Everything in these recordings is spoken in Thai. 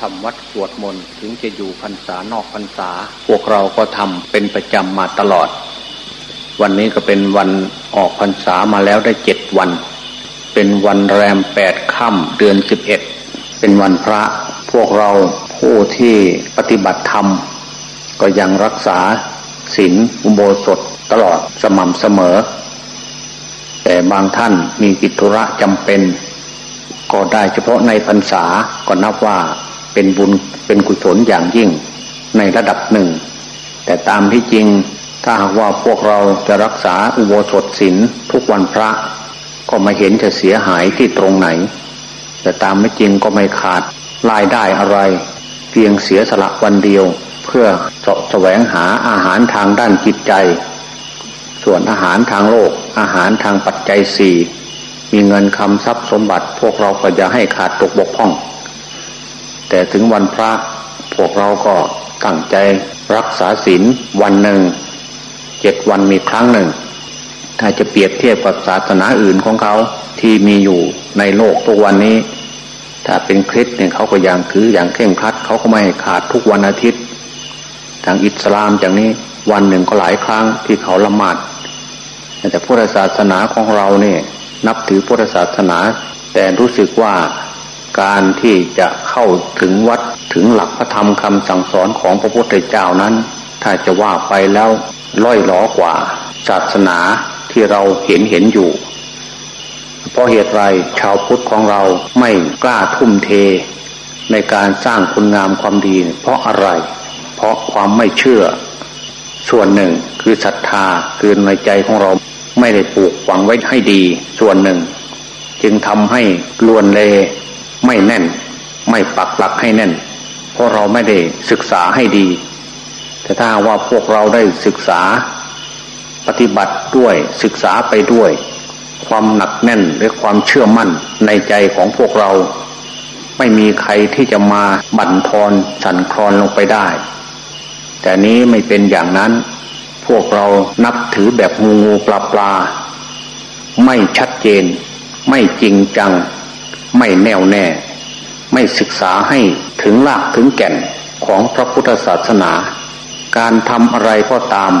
ทำวัดสวดมนต์ถึงจะอยู่พรรษานอกพรรษา พวกเราก็ทำเป็นประจำมาตลอด วันนี้ก็เป็นวันออกพรรษามาแล้วได้เจ็ดวัน เป็นวันแรมแปดค่ำเดือนสิบเอ็ดเป็นวันพระพวกเราผู้ที่ปฏิบัติธรรม ก็ยังรักษาศีลอุโบสถตลอดสม่ำเสมอ แต่บางท่านมีกิจธุระจำเป็น ก็ได้เฉพาะในพรรษาก็นับว่า เป็นบุญเป็นกุศลอย่างยิ่งในระดับหนึ่ง แต่ตามที่จริงถ้าหากว่าพวกเราจะรักษาอุโบสถศีลทุกวันพระ ก็ไม่เห็นจะเสียหายที่ตรงไหน แต่ตามไม่จริงก็ไม่ขาดรายได้อะไร เพียงเสียสละวันเดียว เพื่อสะแสวงหาอาหารทางด้านจิตใจ ส่วนอาหารทางโลกอาหารทางปัจจัยสี่มีเงินคำทรัพย์สมบัติ พวกเราก็จะให้ขาดตกบกพร่อง แต่ถึงวันพระพวกเราก็ตั้งใจรักษาศีลวันหนึ่งเจ็ดวันมีครั้งหนึ่ง ถ้าจะเปรียบเทียบกับศาสนาอื่นของเขาที่มีอยู่ในโลกทุกวันนี้ ถ้าเป็นคริสเนี่ยเขาก็อย่างถืออย่างเคร่งครัดเขาก็ไม่ขาดทุกวันอาทิตย์ ทางอิสลามอย่างนี้วันหนึ่งก็หลายครั้งที่เขาละหมาดแต่พุทธศาสนาของเราเนี่ยนับถือพุทธศาสนา แต่รู้สึกว่า การที่จะเข้าถึงวัดถึงหลักพระธรรมคำสั่งสอนของพระพุทธเจ้านั้น ถ้าจะว่าไปแล้วล่อยหลอกว่า ศาสนาที่เราเห็นเห็นอยู่ เพราะเหตุไรชาวพุทธของเราไม่กล้าทุ่มเท ในการสร้างคุณงามความดี เพราะอะไร เพราะความไม่เชื่อ ส่วนหนึ่งคือศรัทธาคือในใจของเราไม่ได้ปลูกฝังไว้ให้ดี ส่วนหนึ่ง จึงทำให้ลวนเล ไม่แน่น ไม่ปักหลักให้แน่น เพราะเราไม่ได้ศึกษาให้ดี แต่ถ้าว่าพวกเราได้ศึกษาปฏิบัติด้วยศึกษาไปด้วย ความหนักแน่นหรือความเชื่อมั่นในใจของพวกเรา ไม่มีใครที่จะมาบั่นทอนสั่นคลอนลงไปได้ แต่นี้ไม่เป็นอย่างนั้น พวกเรานับถือแบบงูงูปลาปลา ไม่ชัดเจน ไม่จริงจัง ไม่แน่วแน่ ไม่ศึกษาให้ถึงรากถึงแก่นของพระพุทธศาสนา การทำอะไรก็ตาม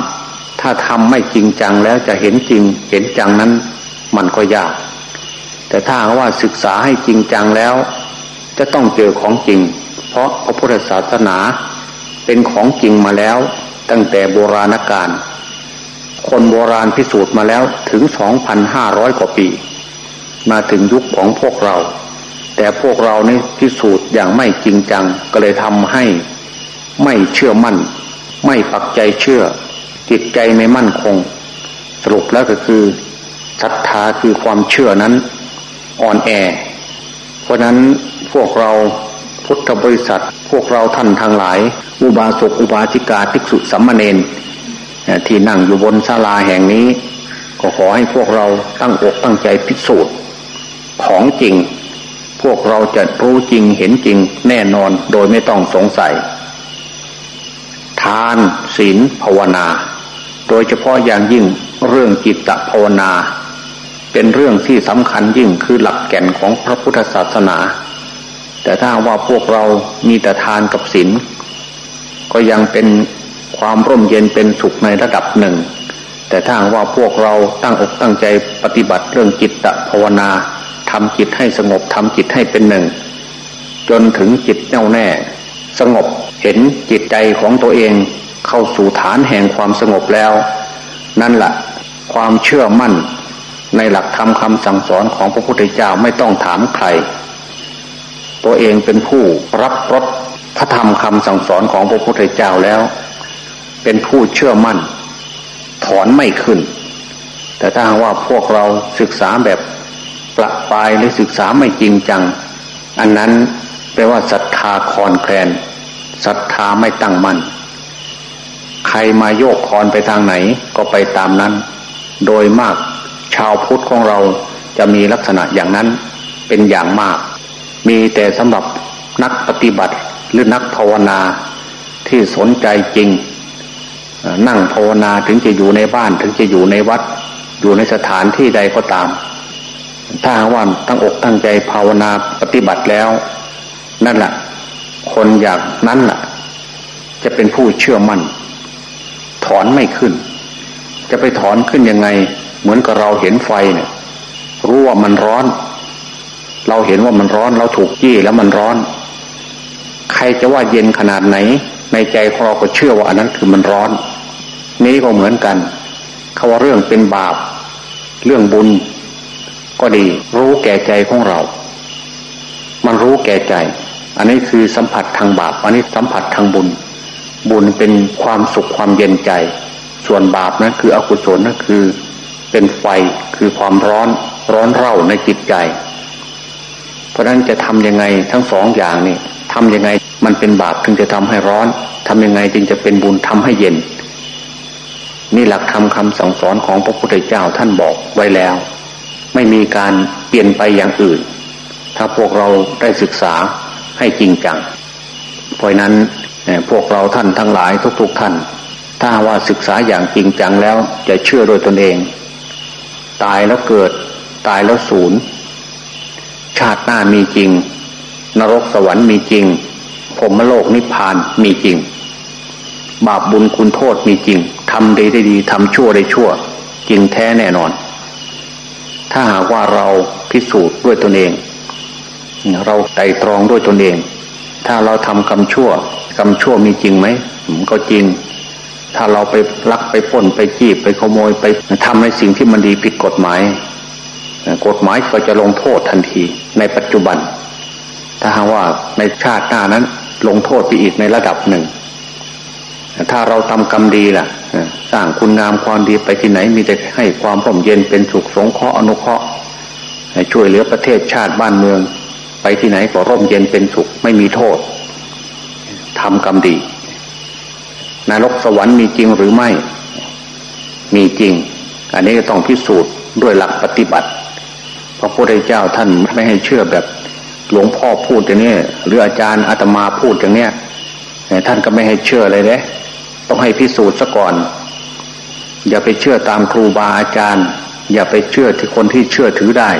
ถ้าทำไม่จริงจังแล้วจะเห็นจริงเห็นจังนั้นมันก็ยาก แต่ถ้าว่าศึกษาให้จริงจังแล้ว จะต้องเจอของจริง เพราะพระพุทธศาสนาเป็นของจริงมาแล้วตั้งแต่โบราณกาลคนโบราณพิสูจน์มาแล้วถึง 2,500 กว่าปี มาถึงยุคของพวกเรา แต่พวกเรานี่พิสูจน์อย่างไม่จริงจัง ก็เลยทำให้ไม่เชื่อมั่น ไม่ปักใจเชื่อ จิตใจไม่มั่นคง สรุปแล้วก็คือศรัทธาคือความเชื่อนั้นอ่อนแอ เพราะนั้นพวกเราพุทธบริษัท พวกเราท่านทั้งหลาย อุบาสกอุบาสิกาภิกษุสัมมาเนนที่นั่งอยู่บนศาลาแห่งนี้ ก็ขอให้พวกเราตั้งอกตั้งใจพิสูจน์ ของจริง พวกเราจะรู้จริงเห็นจริงแน่นอนโดยไม่ต้องสงสัย ทานศีลภาวนา โดยเฉพาะอย่างยิ่งเรื่องจิตตภาวนา เป็นเรื่องที่สำคัญยิ่งคือหลักแก่นของพระพุทธศาสนา แต่ถ้าว่าพวกเรามีแต่ทานกับศีลก็ยังเป็นความร่มเย็นเป็นสุขในระดับหนึ่งแต่ถ้าว่าพวกเราตั้งอกตั้งใจปฏิบัติเรื่องจิตตภาวนา ทำจิตให้สงบทำจิตให้เป็นหนึ่ง จนถึงจิตแน่วแน่ สงบเห็นจิตใจของตัวเองเข้าสู่ฐานแห่งความสงบแล้ว นั่นแหละความเชื่อมั่นในหลักธรรมคำสั่งสอนของพระพุทธเจ้าไม่ต้องถามใคร ตัวเองเป็นผู้รับรสพระธรรมคำสั่งสอนของพระพุทธเจ้าแล้ว เป็นผู้เชื่อมั่น ถอนไม่ขึ้น แต่ถ้าว่าพวกเราศึกษาแบบ ปละปายหรือศึกษาไม่จริงจัง อันนั้นแปลว่าศรัทธาคอนแคลนศรัทธาไม่ตั้งมัน่นใครมาโยกคอนไปทางไหนก็ไปตามนั้น โดยมากชาวพุทธของเราจะมีลักษณะอย่างนั้นเป็นอย่างมาก มีแต่สำหรับนักปฏิบัติหรือนักภาวนาที่สนใจจริง นั่งภาวนาถึงจะอยู่ในบ้านถึงจะอยู่ในวัด อยู่ในสถานที่ใดก็ตาม ถ้าว่าตั้งอกตั้งใจภาวนาปฏิบัติแล้ว นั่นแหละคนอย่างนั้นแหละจะเป็นผู้เชื่อมั่น ถอนไม่ขึ้น จะไปถอนขึ้นยังไง เหมือนกับเราเห็นไฟเนี่ย รู้ว่ามันร้อน เราเห็นว่ามันร้อน เราถูกยี่แล้วมันร้อน ใครจะว่าเย็นขนาดไหน ในใจของเราก็เชื่อว่าอันนั้นคือมันร้อน นี้ก็เหมือนกันเขาว่าเรื่องเป็นบาป เรื่องบุญ ก็ดี รู้แก่ใจของเรา มันรู้แก่ใจ อันนี้คือสัมผัสทางบาป อันนี้สัมผัสทางบุญ บุญเป็นความสุขความเย็นใจ ส่วนบาปนะั้นคืออกุศลนั่นคือ เป็นไฟคือความร้อนร้อนเร่าในจิตใจ เพราะนั้นจะทำยังไงทั้งสองอย่างนี่ทำยังไงมันเป็นบาปถึงจะทำให้ร้อนทำยังไงจึงจะเป็นบุญทำให้เย็นนี่หลักธรรมคาสั่งสอนของพระพุทธเจ้าท่านบอกไว้แล้ว ไม่มีการเปลี่ยนไปอย่างอื่น ถ้าพวกเราได้ศึกษาให้จริงจัง เพราะนั้นพวกเราท่านทั้งหลายทุกๆทท่าน ถ้าว่าศึกษาอย่างจริงจังแล้วจะเชื่อโดยตนเอง ตายแล้วเกิดตายแล้วศูนย์ชาติหน้ามีจริง นรกสวรรค์มีจริงพรมโลกนิพพานมีจริง บาปบุญคุณโทษมีจริงทำดีได้ดีทำชั่วได้ชั่ว จริงแท้แน่นอน ถ้าหากว่าเราพิสูจน์ด้วยตนเอง เราไต่ตรองด้วยตนเอง ถ้าเราทำกรรมชั่วกรรมชั่วมีจริงไหมก็จริง ถ้าเราไปลักไปป้นไปจีบไปขโมยไปทำในสิ่งที่มันดีผิดกฎหมาย กฎหมายก็จะลงโทษทันทีในปัจจุบัน ถ้าหากว่าในชาติหน้านั้นลงโทษไปอีกในระดับหนึ่ง ถ้าเราทำกรรมดีล่ะสร้างคุณงามความดีไปที่ไหนมีแต่ให้ความร่มเย็นเป็นสุขสงเคราะห์อนุเคราะห์ช่วยเหลือประเทศชาติบ้านเมือง ไปที่ไหนก็ร่มเย็นเป็นสุขไม่มีโทษทำกรรมดีนรกสวรรค์มีจริงหรือไม่ มีจริง อันนี้ต้องพิสูจน์ด้วยหลักปฏิบัติพระพุทธเจ้าท่านไม่ให้เชื่อแบบหลวงพ่อพูดอย่างนี้หรืออาจารย์อาตมาพูดอย่างเนี้ยท่านก็ไม่ให้เชื่อเลยเด้ ต้องให้พิสูจน์ซะก่อน อย่าไปเชื่อตามครูบาอาจารย์ อย่าไปเชื่อที่คนที่เชื่อถือได้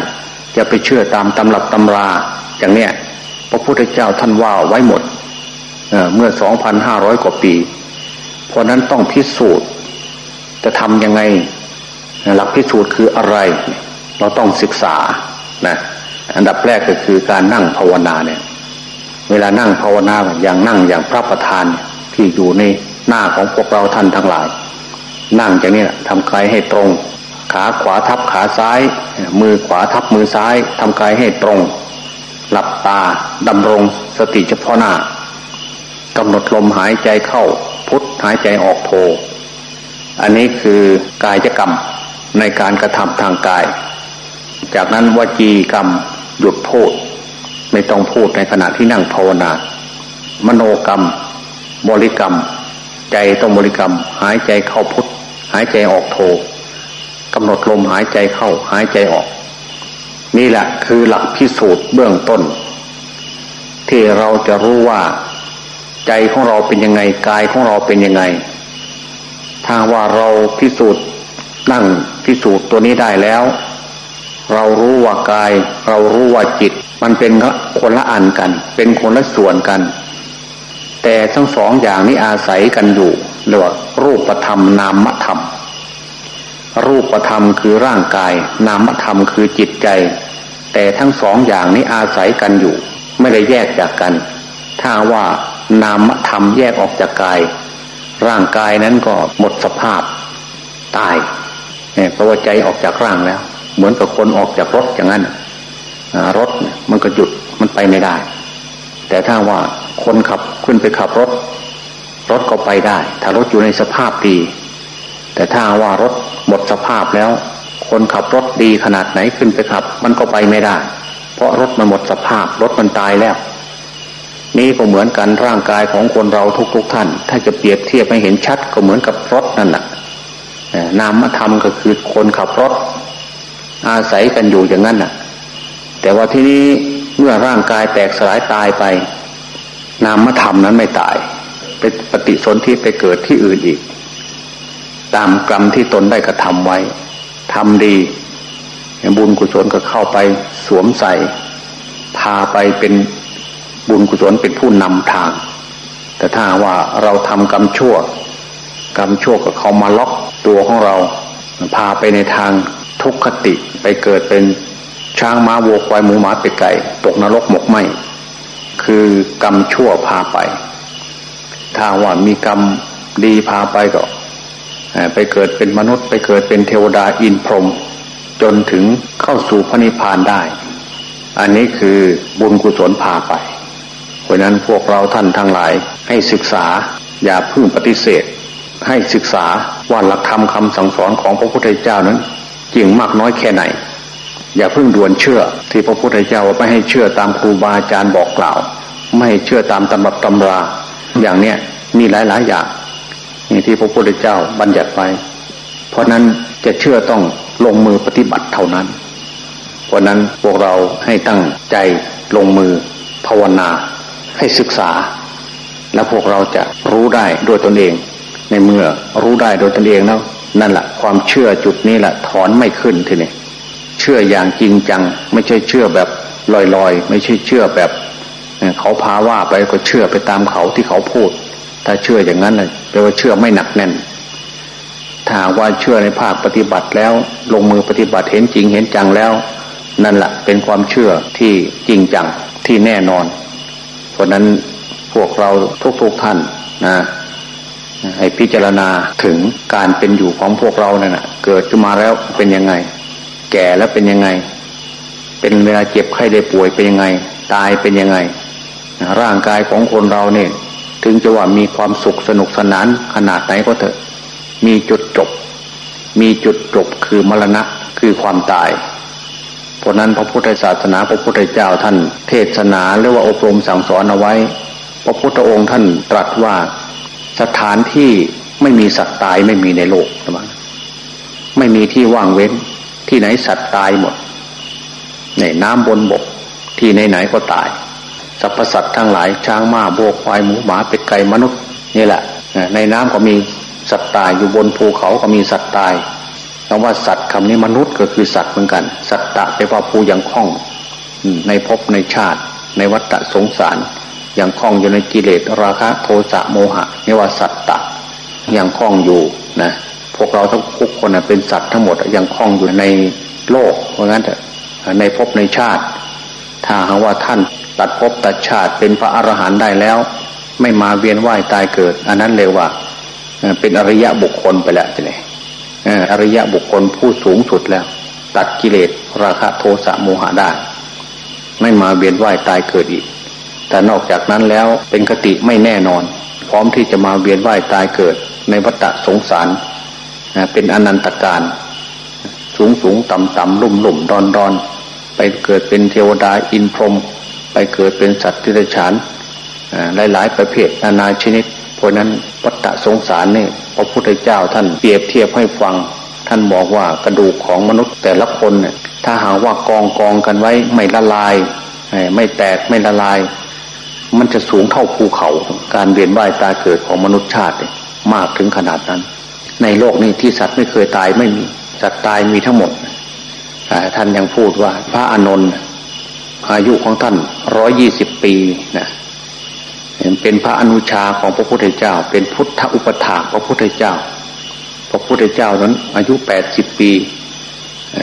อย่าไปเชื่อตามตำรับตำรา อย่างเนี้ยพระพุทธเจ้าท่านว่าไว้หมดเเมื่อสองพันห้าร้อยกว่าปี เพราะนั้นต้องพิสูจน์ จะทำยังไงหลักพิสูจน์คืออะไร เราต้องศึกษานะอันดับแรกก็คือการนั่งภาวนาเนี่ย เวลานั่งภาวนาอย่างนั่งอย่างพระประธานที่อยู่ใน หน้าของพวกเราท่านทั้งหลาย นั่งอย่างนี้ทำกายให้ตรง ขาขวาทับขาซ้าย มือขวาทับมือซ้ายทำกายให้ตรง หลับตาดำรงสติเฉพาะหน้ากำหนดลมหายใจเข้า พุทหายใจออกโท อันนี้คือกายกรรมในการกระทำทางกาย จากนั้นวจีกรรมหยุดพูด ไม่ต้องพูดในขณะที่นั่งภาวนามโนกรรม บริกรรม ใจต้องบริกรรม หายใจเข้าพุทหายใจออกโทกำหนดลมหายใจเข้าหายใจออก นี่แหละคือหลักพิสูจน์เบื้องต้น ที่เราจะรู้ว่า ใจของเราเป็นยังไงกายของเราเป็นยังไง ถ้าว่าเราพิสูจน์นั่งพิสูจน์ตัวนี้ได้แล้ว เรารู้ว่ากาย เรารู้ว่าจิต มันเป็นคนละอันกัน เป็นคนละส่วนกัน แต่ทั้งสองอย่างนี้อาศัยกันอยู่เรียกว่ารูปธรรมนามธรรม รูปธรรมคือร่างกาย นามธรรมคือจิตใจ แต่ทั้งสองอย่างนี้อาศัยกันอยู่ ไม่ได้แยกจากกัน ถ้าว่านามธรรมแยกออกจากกาย ร่างกายนั้นก็หมดสภาพตายเนี่ยเพราะว่าใจออกจากร่างแล้ว เหมือนกับคนออกจากรถอย่างนั้นรถมันก็หยุดมันไปไม่ได้ แต่ถ้าว่า คนขับขึ้นไปขับรถ รถก็ไปได้ ถ้ารถอยู่ในสภาพดี แต่ถ้าว่ารถหมดสภาพแล้ว คนขับรถดีขนาดไหนขึ้นไปขับ มันก็ไปไม่ได้ เพราะรถมันหมดสภาพ รถมันตายแล้ว นี่ก็เหมือนกันร่างกายของคนเราทุกๆทท่าน ถ้าจะเปรียบเทียบให้เห็นชัดก็เหมือนกับรถนั่นแหละนามธรรมก็คือคนขับรถ อาศัยกันอยู่อย่างนั้นน่ะ แต่ว่าที่นี้เมื่อร่างกายแตกสลายตายไป นามธรรมนั้นไม่ตาย ไปปฏิสนธิไปเกิดที่อื่นอีก ตามกรรมที่ตนได้กระทำไว้ทำดีบุญกุศลก็เข้าไปสวมใส่ พาไปเป็นบุญกุศลเป็นผู้นำทาง แต่ถ้าว่าเราทำกรรมชั่ว กรรมชั่วก็เขามาล็อกตัวของเรา พาไปในทางทุกขติไปเกิดเป็นช้างม้าวัวควายหมูหมาเป็ดไก่ ตกนรกหมกไหม คือกรรมชั่วพาไป ถ้าว่ามีกรรมดีพาไปก็ ไปเกิดเป็นมนุษย์ไปเกิดเป็นเทวดาอินพรหมจนถึงเข้าสู่พระนิพพานได้ อันนี้คือบุญกุศลพาไป เพราะนั้นพวกเราท่านทั้งหลายให้ศึกษาอย่าพึ่งปฏิเสธ ให้ศึกษาว่าหลักธรรมคำสั่งสอนของพระพุทธเจ้านั้นจริงมากน้อยแค่ไหน อย่าเพิ่งด่วนเชื่อ ที่พระพุทธเจ้าไม่ให้เชื่อตามครูบาอาจารย์บอกกล่าว ไม่ให้เชื่อตามตำรับตำรา อย่างเนี้ยมีหลายๆอย่างนี่ที่พระพุทธเจ้าบัญญัติไว้เพราะนั้นจะเชื่อต้องลงมือปฏิบัติเท่านั้น เพราะนั้นพวกเราให้ตั้งใจลงมือภาวนาให้ศึกษา และพวกเราจะรู้ได้โดยตนเอง ในเมื่อรู้ได้โดยตนเองแล้วนั่นแหละความเชื่อจุดนี้แหละถอนไม่ขึ้นทีนี้ เชื่ออย่างจริงจัง ไม่ใช่เชื่อแบบลอยๆ ไม่ใช่เชื่อแบบเขาพาว่าไปก็เชื่อไปตามเขาที่เขาพูด ถ้าเชื่ออย่างนั้นเลยแปลว่าเชื่อไม่หนักแน่นถ้าว่าเชื่อในภาคปฏิบัติแล้ว ลงมือปฏิบัติเห็นจริงเห็นจังแล้ว นั่นแหละเป็นความเชื่อที่จริงจังที่แน่นอน เพราะนั้นพวกเราทุกๆทท่านนะให้พิจารณาถึงการเป็นอยู่ของพวกเราเนี่ยนะเกิดขึ้นมาแล้วเป็นยังไง แก่แล้วเป็นยังไง เป็นเวลาเจ็บไข้ได้ป่วยเป็นยังไง ตายเป็นยังไง ร่างกายของคนเราเนี่ย ถึงจะว่ามีความสุขสนุกสนานขนาดไหนก็เถอะ มีจุดจบ มีจุดจบคือมรณะคือความตาย เพราะนั้นพระพุทธศาสนาพระพุทธเจ้าท่าน เทศนาหรือว่าอบรมสั่งสอนเอาไว้ พระพุทธองค์ท่านตรัสว่าสถานที่ไม่มีสัตว์ตายไม่มีในโลกนะไม่มีที่ว่างเว้น ที่ไหนสัตว์ตายหมด ในน้ำบนบก ที่ไหนไหนก็ตายสรรพสัตว์ทั้งหลายช้างม้าโบกควายหมูหมาเป็ดไก่มนุษย์นี่แหละ ในน้ำก็มีสัตว์ตายอยู่บนภูเขาก็มีสัตว์ตายคำว่าสัตว์คำนี้มนุษย์ก็คือสัตว์เหมือนกัน สัตตะแปลว่าภูยังคล่อง ในภพในชาติ ในวัฏสงสารยังคล้องอยู่ในกิเลสราคะโทสะโมหะนี่ว่าสัตตะยังคล้องอยู่นะ พวกเราทุกคนเป็นสัตว์ทั้งหมดยังคล้องอยู่ในโลก เพราะงั้นในภพในชาติ ถ้าหากว่าท่านตัดภพตัดชาติเป็นพระอรหันต์ได้แล้ว ไม่มาเวียนว่ายตายเกิด อันนั้นเรียกว่าเป็นอริยะบุคคลไปแล้วทีนี้อริยะบุคคลผู้สูงสุดแล้ว ตัดกิเลสราคะโทสะโมหะได้ ไม่มาเวียนว่ายตายเกิดอีก แต่นอกจากนั้นแล้วเป็นคติไม่แน่นอน พร้อมที่จะมาเวียนว่ายตายเกิดในวัฏสงสาร เป็นอนันตการ สูงสูงต่ำต่ำลุ่มลุ่มดอนดอนไปเกิดเป็นเทวดาอินพรหมไปเกิดเป็นสัตว์ที่ได้ฉานหลายหลายประเภทนานาชนิด เพราะนั้นวัฏสงสารนี่พระพุทธเจ้าท่านเปรียบเทียบให้ฟัง ท่านบอกว่ากระดูกของมนุษย์แต่ละคนเนี่ยถ้าหาว่ากองกองกันไว้ไม่ละลาย ไม่แตกไม่ละลาย มันจะสูงเท่าภูเขา การเวียนว่ายตายเกิดของมนุษย์ชาติ มากถึงขนาดนั้น ในโลกนี้ที่สัตว์ไม่เคยตายไม่มี สัตว์ตายมีทั้งหมดท่านยังพูดว่า พระอานนท์อายุของท่านร้อยี่สิบปีนะเป็นพระอนุชาของพระพุทธเจ้า เป็นพุทธอุปถาพระพุทธเจ้า พระพุทธเจ้านั้น อายุแปดสิบปี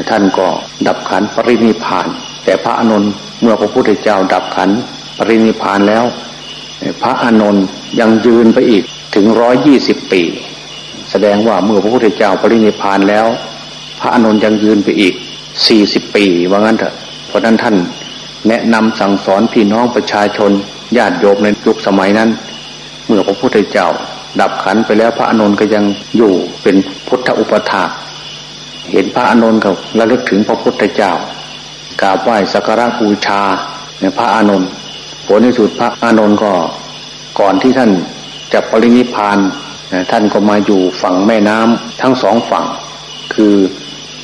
ท่านก็ดับขันปรินิพาน แต่พระอานนท์เมื่อพระพุทธเจ้า ดับขันปรินิพานแล้ว พระอานนท์ยังยืนไปอีกถึงร้อยยี่สิบปี แสดงว่าเมื่อพระพุทธเจ้าปรินิพานแล้ว พระอานนยังยืนไปอีกสี่สิบปีว่างั้นเถอะเพราะนั้นท่านแนะนำสั่งสอนพี่น้องประชาชนญาติโยมในยุคสมัยนั้น เมื่อพระพุทธเจ้า ดับขันไปแล้วพระอานนก็ยังอยู่เป็นพุทธอุปถาเห็นพระอานนท์ก็ระลึกถึงพระพุทธเจ้ากราบไหว้สักการะบูชาในพระอานนผลที่สุดพระอานนก็ ก่อนที่ท่านจะปรินิพาน ท่านก็มาอยู่ฝั่งแม่น้ำทั้งสองฝั่ง คือ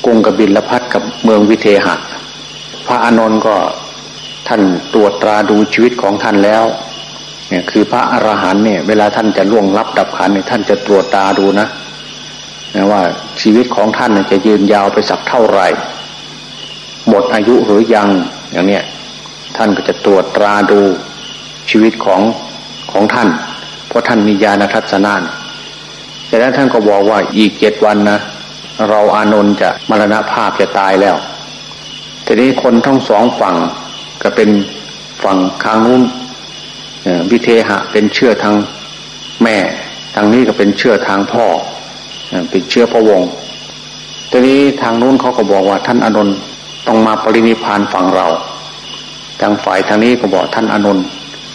กรุงกบิลพัทกับเมืองวิเทหะ พระอานนท์ก็ท่านตรวจตราดูชีวิตของท่านแล้วเนี่ยคือพระอรหันต์เนี่ยเวลาท่านจะล่วงลับดับขันเนี่ยท่านจะตรวจตาดูนะนะว่าชีวิตของท่านจะยืนยาวไปสักเท่าไหร่ หมดอายุหรือยังอย่างเนี้ยท่านก็จะตรวจตราดูชีวิตของของท่าน เพราะท่านมีญาณทัศนาน แต่แล้วท่านก็บอกว่าอีกเจ็ดวันนะเราอานนท์จะมรณภาพจะตายแล้ว ทีนี้คนทั้งสองฝั่งก็เป็นฝั่งข้างนู้นวิเทหะเป็นเชื่อทางแม่ ทางนี้ก็เป็นเชื่อทางพ่อเป็นเชื่อพระวงศ์ทีนี้ทางนู้นเขาก็บอกว่าท่านอนนท์ต้องมาปรินิพานฝั่งเราทางฝ่ายทางนี้ก็บอกท่านอนนท์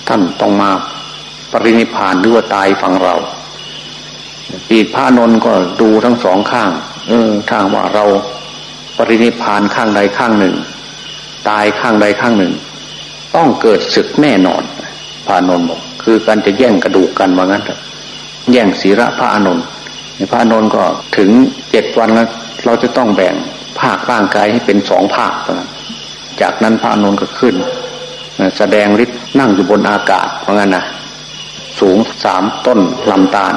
ท่านต้องมาปรินิพานหรือว่าตายฝั่งเรา ปีพระนน์ก็ดูทั้งสองข้าง เออทางว่าเราปรินิพานข้างใดข้างหนึ่ง ตายข้างใดข้างหนึ่ง ต้องเกิดศึกแน่นอนพระนนท์บอกคือการจะแย่งกระดูกกันว่างั้นแย่งศีระพระอนนท์พระอนนท์ก็ถึงเจ็ดวันแล้วเราจะต้องแบ่งภาคร่างกายให้เป็นสองภาคนะจากนั้นพระอนนท์ก็ขึ้น แสดงฤทธิ์นั่งอยู่บนอากาศเพราะงั้นนะสูงสามต้นลำตาล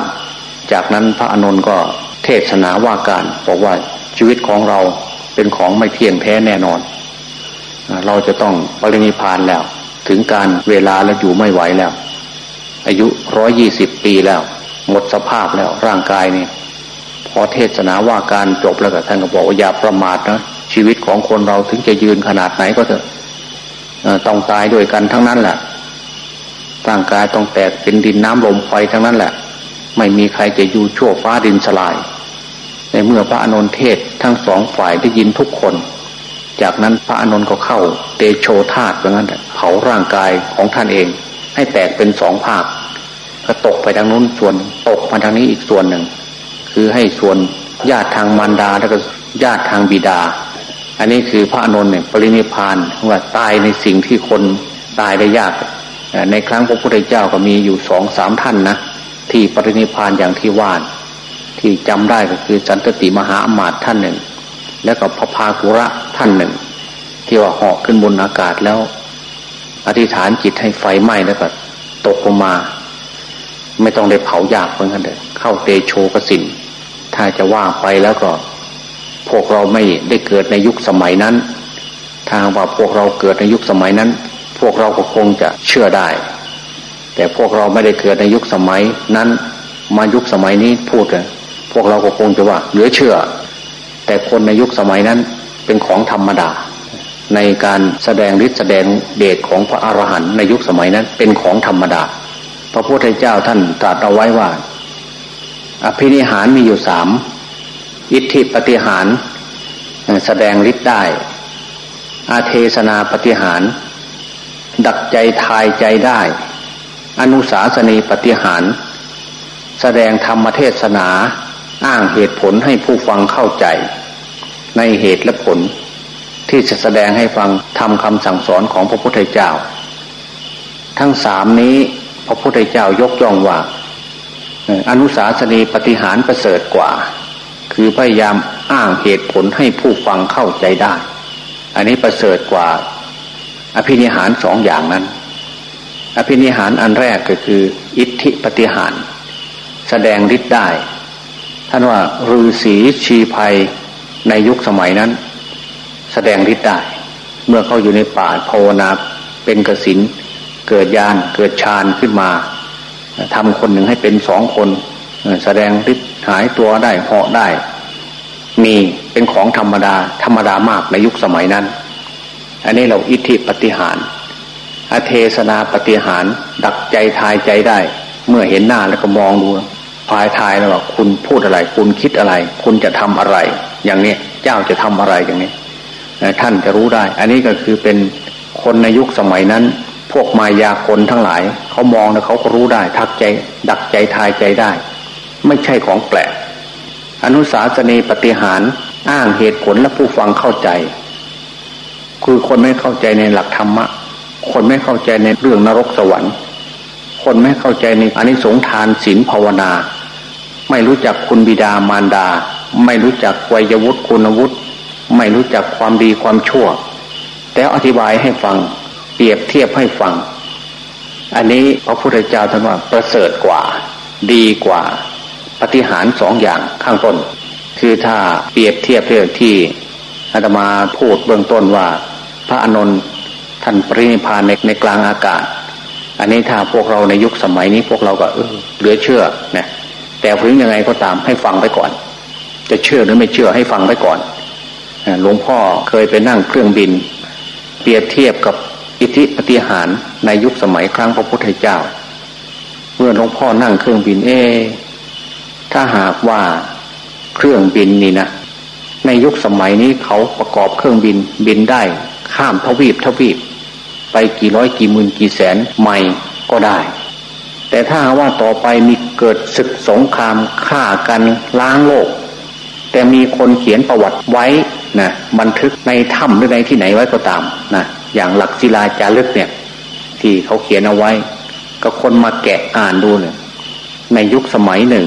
จากนั้นพระอนนท์ก็เทศนาว่าการบอกว่าชีวิตของเราเป็นของไม่เที่ยงแท้แน่นอน เราจะต้องปรินิพานแล้ว ถึงการเวลาแล้วอยู่ไม่ไหวแล้ว อายุร้อยยี่สิบปีแล้ว หมดสภาพแล้วร่างกายนี่พอเทศนาว่าการจบแล้วก็ท่านก็บอกว่าอย่าประมาทนะชีวิตของคนเราถึงจะยืนขนาดไหนก็เถอะต้องตายด้วยกันทั้งนั้นแหละร่างกายต้องแตกเป็นดินน้ำลมไฟทั้งนั้นแหละ ไม่มีใครจะอยู่ชั่วฟ้าดินสลาย ในเมื่อพระอนุนเทศทั้งสองฝ่ายได้ยินทุกคน จากนั้นพระอนุนก็เข้าเตโชธาตุแบบนั้นเผาร่างกายของท่านเอง ให้แตกเป็นสองภาคก็ตกไปทางนู้นส่วนตกมาทางนี้อีกส่วนหนึ่ง คือให้ส่วนญาติทางมารดาแล้วก็ญาติทางบิดา อันนี้คือพระอนุนเนี่ยปรินิพานว่าตายในสิ่งที่คนตายได้ยาก ในครั้งพระพุทธเจ้าก็มีอยู่สองสามท่านนะ ที่ปรินิพานอย่างที่ว่านที่จำได้ก็คือจันตติมหาอมาตย์ท่านหนึ่ง แล้วก็พระพากุระท่านหนึ่ง ที่ว่าเหาะขึ้นบนอากาศแล้ว อธิษฐานจิตให้ไฟไหม้แล้วก็ตกลงมา ไม่ต้องได้เผายากเหมือนกันเลยเข้าเตโชกสินถ้าจะว่าไปแล้วก็ พวกเราไม่ได้เกิดในยุคสมัยนั้น ทางว่าพวกเราเกิดในยุคสมัยนั้น พวกเราก็คงจะเชื่อได้ แต่พวกเราไม่ได้เกิดในยุคสมัยนั้นมายุคสมัยนี้พูดเลยพวกเราก็คงจะว่าเหลือเชื่อ แต่คนในยุคสมัยนั้นเป็นของธรรมดา ในการแสดงฤทธิ์แสดงเดชของพระอรหันต์ในยุคสมัยนั้นเป็นของธรรมดา พระพุทธเจ้าท่านตรัสเอาไว้ว่า อภินิหารมีอยู่สามอิทธิปฏิหารแสดงฤทธิ์ได้ อาเทศนาปฏิหาร ดักใจทายใจได้ อนุสาสนีปฏิหาร แสดงธรรมเทศนาอ้างเหตุผลให้ผู้ฟังเข้าใจ ในเหตุและผล ที่จะแสดงให้ฟังทำคำสั่งสอนของพระพุทธเจ้า ทั้งสามนี้พระพุทธเจ้ายกย่องว่า อนุสาสนีปฏิหารประเสริฐกว่า คือพยายามอ้างเหตุผลให้ผู้ฟังเข้าใจได้ อันนี้ประเสริฐกว่า อภินิหารสองอย่างนั้น อภินิหารอันแรกก็คือ อิทธิปฏิหาร แสดงฤทธิ์ได้ ท่านว่าฤาษีชีภัยในยุคสมัยนั้น แสดงฤทธิ์ได้ เมื่อเขาอยู่ในป่าภาวนาเป็นกสินเกิดยานเกิดฌานขึ้นมาทำคนหนึ่งให้เป็นสองคนแสดงฤทธิ์หายตัวได้เหาะได้ มีเป็นของธรรมดาธรรมดามากในยุคสมัยนั้น อันนี้เราอิทธิปฏิหาร อเทศนาปฏิหารดักใจทายใจได้ เมื่อเห็นหน้าแล้วก็มองดูพายทายแล้วว่าคุณพูดอะไร คุณคิดอะไร คุณจะทำอะไร อย่างนี้เจ้าจะทำอะไรอย่างนี้ท่านจะรู้ได้ อันนี้ก็คือเป็นคนในยุคสมัยนั้น พวกมายาคนทั้งหลาย เขามองแล้วเขาก็รู้ได้ ทักใจ ดักใจทายใจได้ ไม่ใช่ของแปลกอนุสาสนีปฏิหารอ้างเหตุผลและผู้ฟังเข้าใจ คือคนไม่เข้าใจในหลักธรรมะ คนไม่เข้าใจในเรื่องนรกสวรรค์ คนไม่เข้าใจในอนิสงทานศีลภาวนา ไม่รู้จักคุณบิดามารดา ไม่รู้จักวัยวุฒิคุณวุฒิไม่รู้จักความดีความชั่ว แต่อธิบายให้ฟัง เปรียบเทียบให้ฟัง อันนี้พระพุทธเจ้าท่านว่าประเสริฐกว่า ดีกว่าปฏิหารสองอย่างข้างต้น คือถ้าเปรียบเทียบเรื่องที่อาตมาพูดเบื้องต้นว่า พระอนนท์ ท่านปรินิพานในในกลางอากาศ อันนี้ถ้าพวกเราในยุคสมัยนี้พวกเราก็เออเหลือเชื่อนะแต่ถึงยังไงก็ตามให้ฟังไปก่อน จะเชื่อหรือไม่เชื่อให้ฟังไปก่อนหลวงพ่อเคยไปนั่งเครื่องบิน เปรียบเทียบกับอิทธิปฏิหารในยุคสมัยครั้งพระพุทธเจ้า เมื่อหลวงพ่อนั่งเครื่องบินเอ ถ้าหากว่าเครื่องบินนี่นะในยุคสมัยนี้เขาประกอบเครื่องบินบินได้ข้ามทวีปทวีป ไปกี่ร้อยกี่หมื่นกี่แสนไมล์ก็ได้ แต่ถ้าว่าต่อไปมีเกิดศึกสงครามฆ่ากันล้างโลก แต่มีคนเขียนประวัติไว้นะบันทึกในถ้ำหรือในที่ไหนไว้ก็ตามนะอย่างหลักศิลาจารึกเนี่ย ที่เขาเขียนเอาไว้ ก็คนมาแกะอ่านดูเนี่ยในยุคสมัยหนึ่ง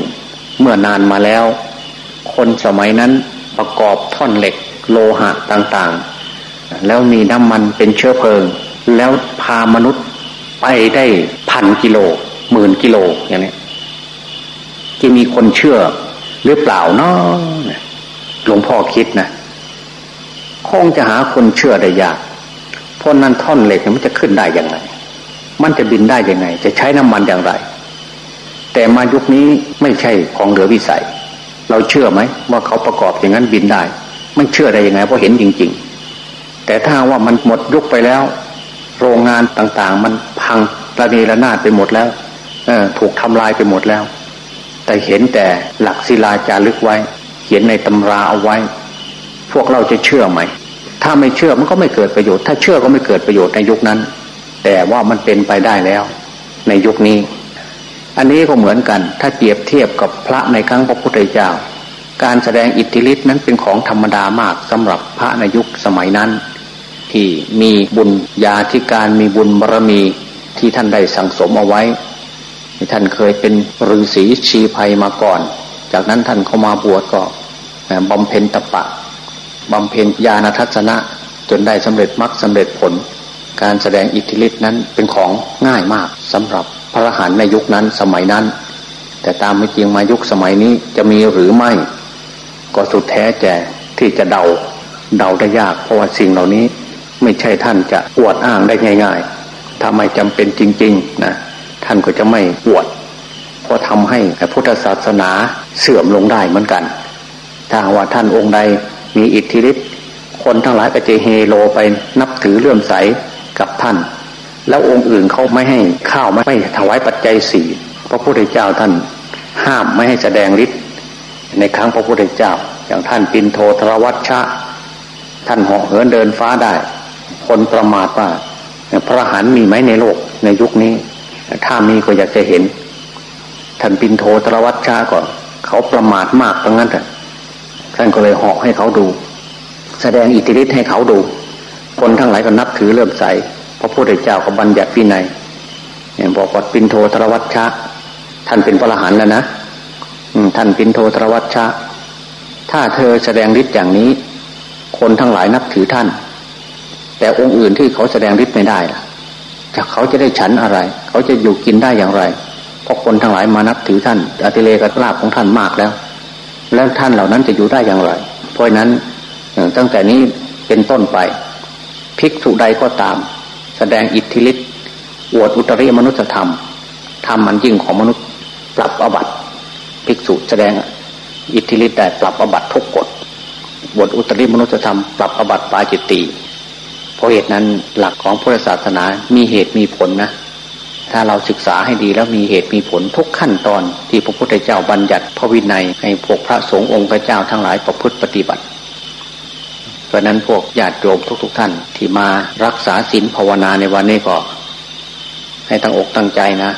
เมื่อนานมาแล้ว คนสมัยนั้นประกอบท่อนเหล็ก โลหะต่างๆ แล้วมีน้ำมันเป็นเชื้อเพลิง แล้วพามนุษย์ไปได้พันกิโลหมื่นกิโลอย่างนี้จะมีคนเชื่อหรือเปล่าเนาะหลวงพ่อคิดนะคงจะหาคนเชื่อได้ยากเพราะนั้นท่อนเหล็กมันจะขึ้นได้อย่างไร มันจะบินได้ยังไง จะใช้น้ำมันอย่างไร แต่มายุคนี้ไม่ใช่ของเหลือวิสัย เราเชื่อไหมว่าเขาประกอบอย่างนั้นบินได้มันเชื่อได้ยังไงเพราะเห็นจริง ๆ แต่ถ้าว่ามันหมดยุคไปแล้ว โรงงานต่างๆ มันพังระเนระนาดไปหมดแล้วอถูกทำลายไปหมดแล้ว แต่เห็นแต่หลักศิลาจารึกไว้ เขียนในตำราเอาไว้ พวกเราจะเชื่อไหม ถ้าไม่เชื่อมันก็ไม่เกิดประโยชน์ ถ้าเชื่อก็ไม่เกิดประโยชน์ในยุคนั้น แต่ว่ามันเป็นไปได้แล้ว ในยุคนี้ อันนี้ก็เหมือนกัน ถ้าเปรียบเทียบกับพระในครั้งพระพุทธเจ้า การแสดงอิทธิฤทธิ์นั้นเป็นของธรรมดามากสำหรับพระในยุคสมัยนั้น ที่มีบุญญาธิการมีบุญบารมีที่ท่านได้สั่งสมเอาไว้ ท่านเคยเป็นฤาษีชีภัยมาก่อน จากนั้นท่านเข้ามาบวชก็บำเพ็ญตปะบำเพ็ญญาณทัศนะจนได้สำเร็จมรรคสาเร็จผล การแสดงอิทธิฤทธินั้นเป็นของง่ายมากสำหรับพระหันในยุคนั้นสมัยนั้น แต่ตามไม่จริงมายุคสมัยนี้จะมีหรือไม่ ก็สุดแท้แต่ที่จะเดาเดาได้ยากเพราะว่าสิ่งเหล่านี้ ไม่ใช่ท่านจะอวดอ้างได้ง่าย ๆ ถ้าไม่จำเป็นจริงๆนะท่านก็จะไม่อวด เพราะทำให้พุทธศาสนาเสื่อมลงได้เหมือนกัน ถ้าว่าท่านองค์ใดมีอิทธิฤทธิ์คนทั้งหลายก็จะเฮโลไปนับถือเลื่อมใสกับท่าน แล้วองค์อื่นเขาไม่ให้ข้าวไม่ถวายปัจจัยสี่พระพุทธเจ้าท่านห้ามไม่ให้แสดงฤทธิ์ในครั้งพระพุทธเจ้า อย่างท่านปินโททรวัชชะ ท่านเหาะเหินเดินฟ้าได้ คนประมาทว่าพระหันมีไหมในโลกในยุคนี้ ถ้ามีก็อยากจะเห็น ท่านปินโททรวัชชะก่อน เขาประมาทมากตรงนั้นแต่ท่านก็เลยหอกให้เขาดู แสดงอิทธิฤทธิ์ให้เขาดู คนทั้งหลายก็นับถือเริ่มใสพระพุทธเจ้าก็บัญญัติวินัยอย่างบอกว่าปินโทตรวัชชะท่านเป็นพระหันแล้วนะท่านปินโทตรวัชชะถ้าเธอแสดงฤทธิ์อย่างนี้ คนทั้งหลายนับถือท่าน แต่องค์อื่นที่เขาแสดงฤทธิ์ไม่ได้ล่ะจะเขาจะได้ฉันอะไร เขาจะอยู่กินได้อย่างไรเพราะคนทั้งหลายมานับถือท่านอติเลกลาบของท่านมากแล้ว แล้วท่านเหล่านั้นจะอยู่ได้อย่างไร เพราะนั้นตั้งแต่นี้เป็นต้นไปภิกษุใดก็ตาม แสดงอิทธิฤทธิ์อวดอุตริมนุษยธรรมทำมันยิ่งของมนุษย์ปรับอบัตภิกษุแสดงอิทธิฤทธิ์ได้ปรับอบัตทุกกฎบทอุตริมนุษยธรรมปรับอบัตปาจิตตี เพราะเหตุนั้นหลักของพุทธศาสนามีเหตุมีผลนะ ถ้าเราศึกษาให้ดีแล้วมีเหตุมีผลทุกขั้นตอนที่พระพุทธเจ้าบัญญัติพระวินัยให้พวกพระสงฆ์องค์พระเจ้าทั้งหลายประพฤติปฏิบัติ เพราะนั้นพวกญาติโยมทุกๆทท่านที่มารักษาศีลภาวนาในวันนี้ก็ ให้ตั้งอกตั้งใจนะ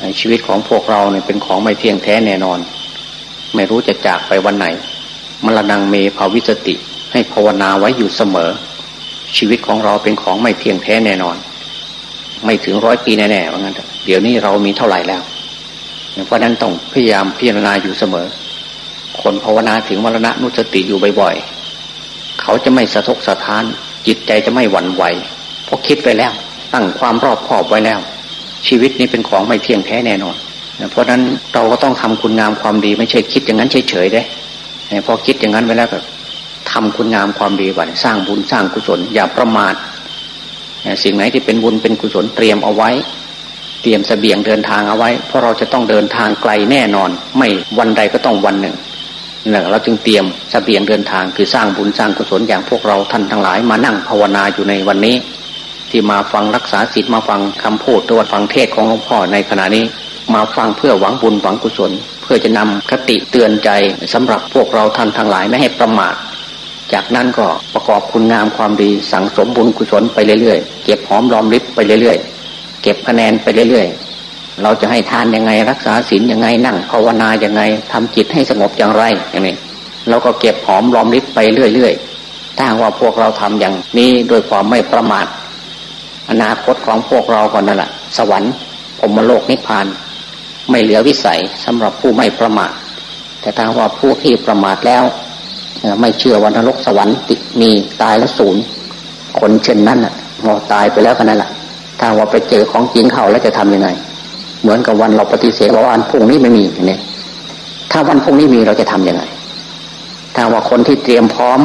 ในชีวิตของพวกเราเนี่ยเป็นของไม่เที่ยงแท้แน่นอน ไม่รู้จะจากไปวันไหนมรณงเมภาวิสติให้ภาวนาไว้อยู่เสมอ ชีวิตของเราเป็นของไม่เที่ยงแท้แน่นอน ไม่ถึงร้อยปีแน่ๆว่างั้นเดี๋ยวนี้เรามีเท่าไหร่แล้ว เพราะนั้นต้องพยายามพิจารณาอยู่เสมอ คนภาวนาถึงมรณะนุสติอยู่บ่อยๆ เขาจะไม่สะทกสะท้าน จิตใจจะไม่หวั่นไหวเพราะคิดไปแล้ว ตั้งความรอบคอบไว้แล้ว ชีวิตนี้เป็นของไม่เที่ยงแท้แน่นอนเพราะนั้นเราก็ต้องทำคุณงามความดีไม่ใช่คิดอย่างนั้นเฉยๆได้พอคิดอย่างนั้นไปแล้วก็ ทำคุณงามความดีไปสร้างบุญสร้างกุศล อย่าประมาทสิ่งไหนที่เป็นบุญเป็นกุศลเตรียมเอาไว้ เตรียมสเสบียงเดินทางเอาไว้ เพราะเราจะต้องเดินทางไกลแน่นอน ไม่วันใดก็ต้องวันหนึ่งเราจึงเตรียมสเสบียงเดินทางคือสร้างบุญสร้างกุศลอย่างพวกเราท่านทั้งหลายมานั่งภาวนาอยู่ในวันนี้ ที่มาฟังรักษาศีลมาฟังคำพูดตัวฟังเทศของหลวงพ่อในขณะนี้ มาฟังเพื่อหวังบุญหวังกุศล เพื่อจะนำคติเตือนใจสำหรับพวกเราท่านทั้งหลายไม่ให้ประมาท จากนั้นก็ประกอบคุณงามความดีสั่งสมบุญกุศลไปเรื่อยๆ เก็บหอมรอมริบไปเรื่อยๆ เก็บคะแนนไปเรื่อยๆ เราจะให้ทานยังไงรักษาศีลยังไงนั่งภาวนายังไงทำจิตให้สงบอย่างไรอย่างนี้เราก็เก็บหอมรอมริบไปเรื่อยๆ ถ้าว่าพวกเราทำอย่างนี้โดยความไม่ประมาท อนาคตของพวกเราก่อนนั่นแหละสวรรค์ผมมโลกนิพพาน ไม่เหลือวิสัยสำหรับผู้ไม่ประมาท แต่ถ้าว่าผู้ที่ประมาทแล้ว ไม่เชื่อวันนรกสวรรค์ติมีตายแล้วศูนย์คนเช่นนั้นอะพอตายไปแล้วกันนั่นแหละถ้าว่าไปเจอของจริงเข้าแล้วจะทํำยังไง เหมือนกับวันเราปฏิเสธว่าวันพรุ่งนี้ไม่มีเนี่ยถ้าวันพรุ่งนี้มีเราจะทํำยังไง ถ้าว่าคนที่เตรียมพร้อม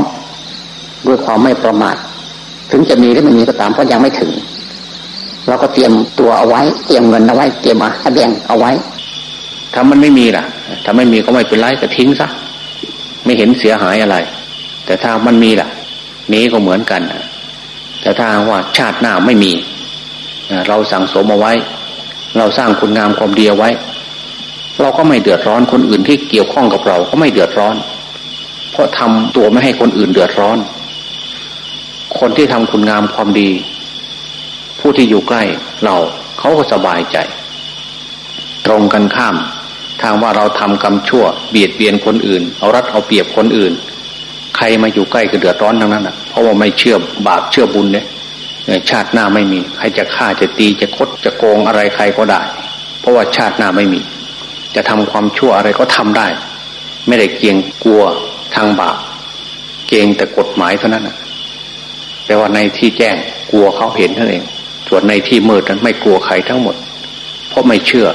ด้วยความไม่ประมาทถึงจะมีหรือไม่มีก็ตามเพราะยังไม่ถึง เราก็เตรียมตัวเอาไว้เตรียมเงินเอาไว้เตรียมอาแดงเอาไว้ถ้ามันไม่มีล่ะ ถ้าไม่มีก็ไม่เป็นไรก็ทิ้งซะ ไม่เห็นเสียหายอะไร แต่ถ้ามันมีล่ะนี้ก็เหมือนกันแต่ถ้าว่าชาติหน้าไม่มีเราสั่งสมเอาไว้ เราสร้างคุณงามความดีไว้ เราก็ไม่เดือดร้อนคนอื่นที่เกี่ยวข้องกับเราก็ไม่เดือดร้อน เพราะทำตัวไม่ให้คนอื่นเดือดร้อน คนที่ทำคุณงามความดี ผู้ที่อยู่ใกล้เราเขาก็สบายใจ ตรงกันข้าม ทางว่าเราทำกรรมชั่วเบียดเบียนคนอื่น เอารัดเอาเปรียบคนอื่น ใครมาอยู่ใกล้ก็เดือดร้อนทั้งนั้นอะเพราะว่าไม่เชื่อบาปเชื่อบุญเนี่ยชาติหน้าไม่มี ใครจะฆ่าจะตีจะคดจะโกงอะไรใครก็ได้ เพราะว่าชาติหน้าไม่มี จะทำความชั่วอะไรก็ทำได้ ไม่ได้เกียงกลัวทางบาปเกงแต่กฎหมายเท่านั้นแปลว่าในที่แจ้งกลัวเขาเห็นเท่านั้นเอง ส่วนในที่มืดนั้นไม่กลัวใครทั้งหมด เพราะไม่เชื่อ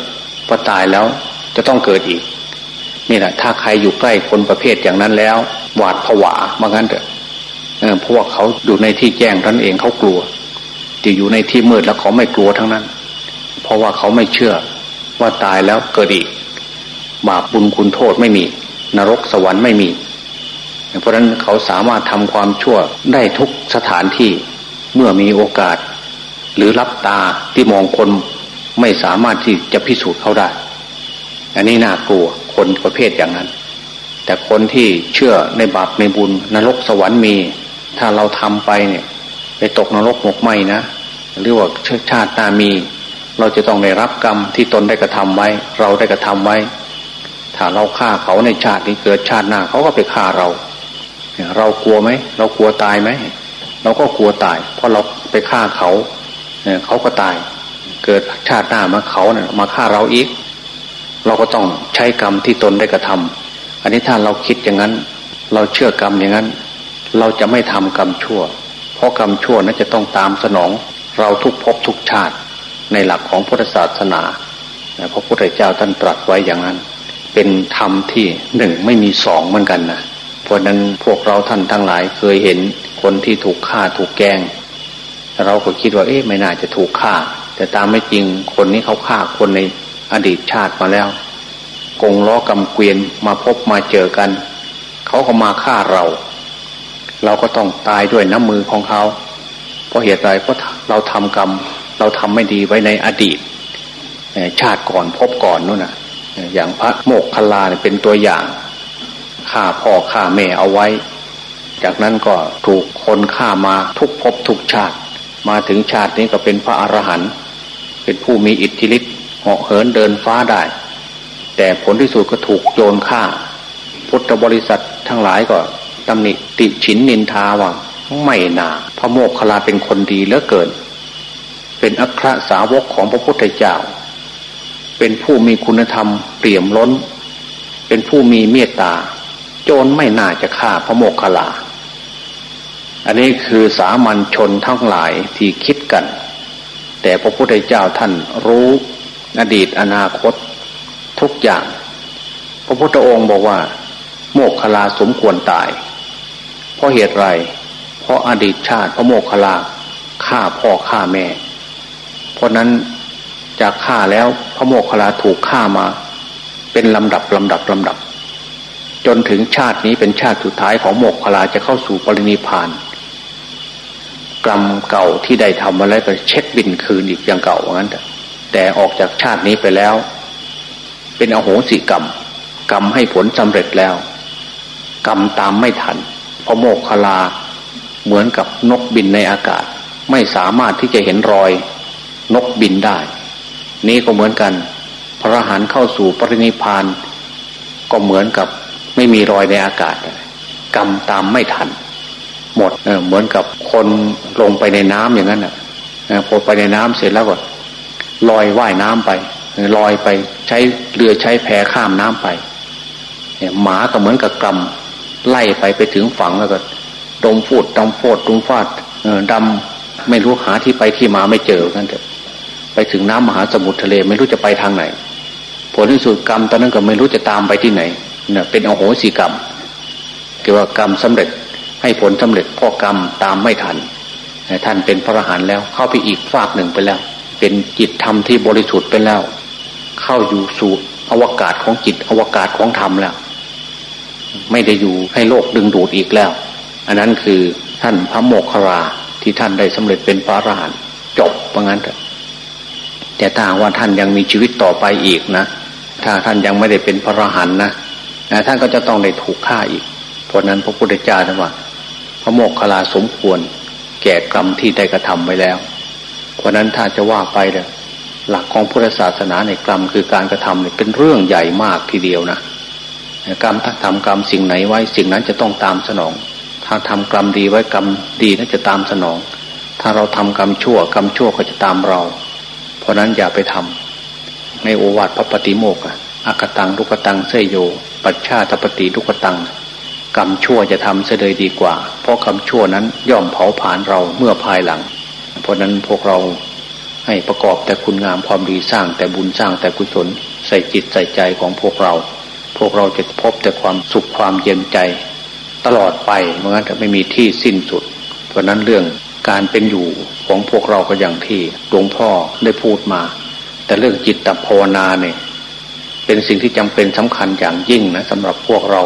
พอตายแล้ว จะต้องเกิดอีก นี่แหละถ้าใครอยู่ใกล้คนประเภทอย่างนั้นแล้ว หวาดผวาบางั้นเถอะเพราะว่าเขาอยู่ในที่แจ้งท่านเองเขากลัวจะอยู่ในที่มืดแล้วเขาไม่กลัวทั้งนั้น เพราะว่าเขาไม่เชื่อว่าตายแล้วเกิดอีกบาปบุญคุณโทษไม่มี นรกสวรรค์ไม่มี เพราะฉะนั้นเขาสามารถทำความชั่วได้ทุกสถานที่เมื่อมีโอกาส หรือรับตาที่มองคนไม่สามารถที่จะพิสูจน์เขาได้ อันนี้น่ากลัวคนประเภทอย่างนั้น แต่คนที่เชื่อในบาปในบุญ นรกสวรรค์มี ถ้าเราทำไปเนี่ยไปตกนรกหมกไหมนะหรือว่าชาตินามี เราจะต้องได้รับกรรมที่ตนได้กระทำไว้ เราได้กระทำไว้ ถ้าเราฆ่าเขาในชาตินี้เกิดชาติหน้าเขาก็ไปฆ่าเรา เรากลัวไหมเรากลัวตายไหมเราก็กลัวตาย เพราะเราไปฆ่าเขาเขาก็ตาย เกิดชาติหน้ามาเขาเนี่ยมาฆ่าเราอีก เราก็ต้องใช้กรรมที่ตนได้กระทำอันนี้ถ้าเราคิดอย่างนั้น เราเชื่อกรรมอย่างนั้น เราจะไม่ทำกรรมชั่ว เพราะกรรมชั่วนั้นจะต้องตามสนอง เราทุกภพทุกชาติในหลักของพุทธศาสนาพระพุทธเจ้าท่านตรัสไว้อย่างนั้น เป็นธรรมที่หนึ่งไม่มีสองเหมือนกันนะเพราะนั้นพวกเราท่านทั้งหลายเคยเห็นคนที่ถูกฆ่าถูกแกง เราก็คิดว่าเอ๊ะไม่น่าจะถูกฆ่า แต่ตามไม่จริงคนนี้เขาฆ่าคนใน อดีตชาติมาแล้ว กงล้อกำเกวียนมาพบมาเจอกัน เขาก็มาฆ่าเรา เราก็ต้องตายด้วยน้ำมือของเขา เพราะเหตุไรเพราะเราทำกรรม เราทำไม่ดีไว้ในอดีต ชาติก่อนพบก่อนนู่นน่ะ อย่างพระโมกขลาเป็นตัวอย่างฆ่าพ่อฆ่าแม่เอาไว้ จากนั้นก็ถูกคนฆ่ามาทุกภพทุกชาติ มาถึงชาตินี้ก็เป็นพระอรหันต์เป็นผู้มีอิทธิฤทธิ เหาะเหินเดินฟ้าได้ แต่ผลที่สุดก็ถูกโจรฆ่า พุทธบริษัททั้งหลายก็ตำหนิติฉินนินทาว่าไม่นาพระโมกขลาเป็นคนดีเหลือเกิน เป็นอัครสาวกของพระพุทธเจ้า เป็นผู้มีคุณธรรมเปี่ยมล้น เป็นผู้มีเมตตา โจรไม่น่าจะฆ่าพระโมกขลา อันนี้คือสามัญชนทั้งหลายที่คิดกัน แต่พระพุทธเจ้าท่านรู้ อดีตอนาคตทุกอย่าง พระพุทธองค์บอกว่า โมกขลาสมควรตาย เพราะเหตุไร เพราะอดีตชาติพระโมกขลาฆ่าพ่อฆ่าแม่ เพราะนั้นจากฆ่าแล้วพระโมคคัลาถูกฆ่ามา เป็นลำดับลำดับลำดับ จนถึงชาตินี้เป็นชาติสุดท้ายของโมคคัลาจะเข้าสู่ปรินิพานกรรมเก่าที่ได้ทำมาแล้วก็เช็ดบินคืนอีกอย่างเก่าว่างั้น แต่ออกจากชาตินี้ไปแล้ว เป็นอโหสิกรรม กรรมให้ผลสำเร็จแล้ว กรรมตามไม่ทันพระโมกขลาเหมือนกับนกบินในอากาศ ไม่สามารถที่จะเห็นรอย นกบินได้ นี่ก็เหมือนกัน พระหันเข้าสู่ปรินิพาน ก็เหมือนกับไม่มีรอยในอากาศ กรรมตามไม่ทัน หมดเเหมือนกับคนลงไปในน้ำอย่างนั้นอะพอไปในน้ำเสร็จแล้วก็ ลอยว่ายน้ำไปลอยไปใช้เรือใช้แพข้ามน้ำไปหมาก็เหมือนกับกรรมไล่ไปไปถึงฝั่งแล้วก็ดมฟูดดมโฟดดมฟาดดำไม่รู้หาที่ไปที่มาไม่เจอนั่นเถอะไปถึงน้ำมหาสมุทรทะเลไม่รู้จะไปทางไหน ผลที่สุดกรรมตอนนั้นก็ไม่รู้จะตามไปที่ไหนเนี่ยเป็นอโหสิกรรมเกี่ยวกับกรรมสำเร็จให้ผลสำเร็จพ่อกรรมตามไม่ทันท่านเป็นพระอรหันต์แล้วเข้าไปอีกฝากหนึ่งไปแล้ว เป็นจิตธรรมที่บริสุทธิ์ไปแล้ว เข้าอยู่สู่อวกาศของจิตอวกาศของธรรมแล้ว ไม่ได้อยู่ให้โลกดึงดูดอีกแล้ว อันนั้นคือท่านพระโมคคราที่ท่านได้สำเร็จเป็นพระอรหันต์จบว่างั้นแต่ถ้าว่าท่านยังมีชีวิตต่อไปอีกนะถ้าท่านยังไม่ได้เป็นพระอรหันต์นะท่านก็จะต้องได้ถูกฆ่าอีก เพราะนั้นพระพุทธเจ้าท่านว่า พระโมกขลาสมควร แก่กรรมที่ได้กระทำไว้แล้ว เพราะนั้นถ้าจะว่าไปเนี่ยหลักของพุทธศาสนาในกรรมคือการกระทำเนี่ยเป็นเรื่องใหญ่มากทีเดียวนะกรรมถ้าทำกรรมสิ่งไหนไว้สิ่งนั้นจะต้องตามสนอง ถ้าทำกรรมดีไว้กรรมดีนั้นจะตามสนอง ถ้าเราทำกรรมชั่วกรรมชั่วก็จะตามเรา เพราะนั้นอย่าไปทำในโอวาทพระปฏิโมกข์อากตังลุกตังเสยโย ปัจฉาตปฏิลุกตัง กรรมชั่วจะทำเสียเลยดีกว่า เพราะกรรมชั่วนั้นย่อมเผาผลาญเราเมื่อภายหลัง เพราะนั้นพวกเราให้ประกอบแต่คุณงามความดีสร้างแต่บุญสร้างแต่กุศลใส่จิตใส่ใจของพวกเรา พวกเราจะพบแต่ความสุขความเย็นใจ ตลอดไปเมื่อนั้นจะไม่มีที่สิ้นสุด เพราะนั้นเรื่องการเป็นอยู่ของพวกเราก็อย่างที่หลวงพ่อได้พูดมา แต่เรื่องจิตตภาวนาเนี่ยเป็นสิ่งที่จำเป็นสำคัญอย่างยิ่งนะสำหรับพวกเรา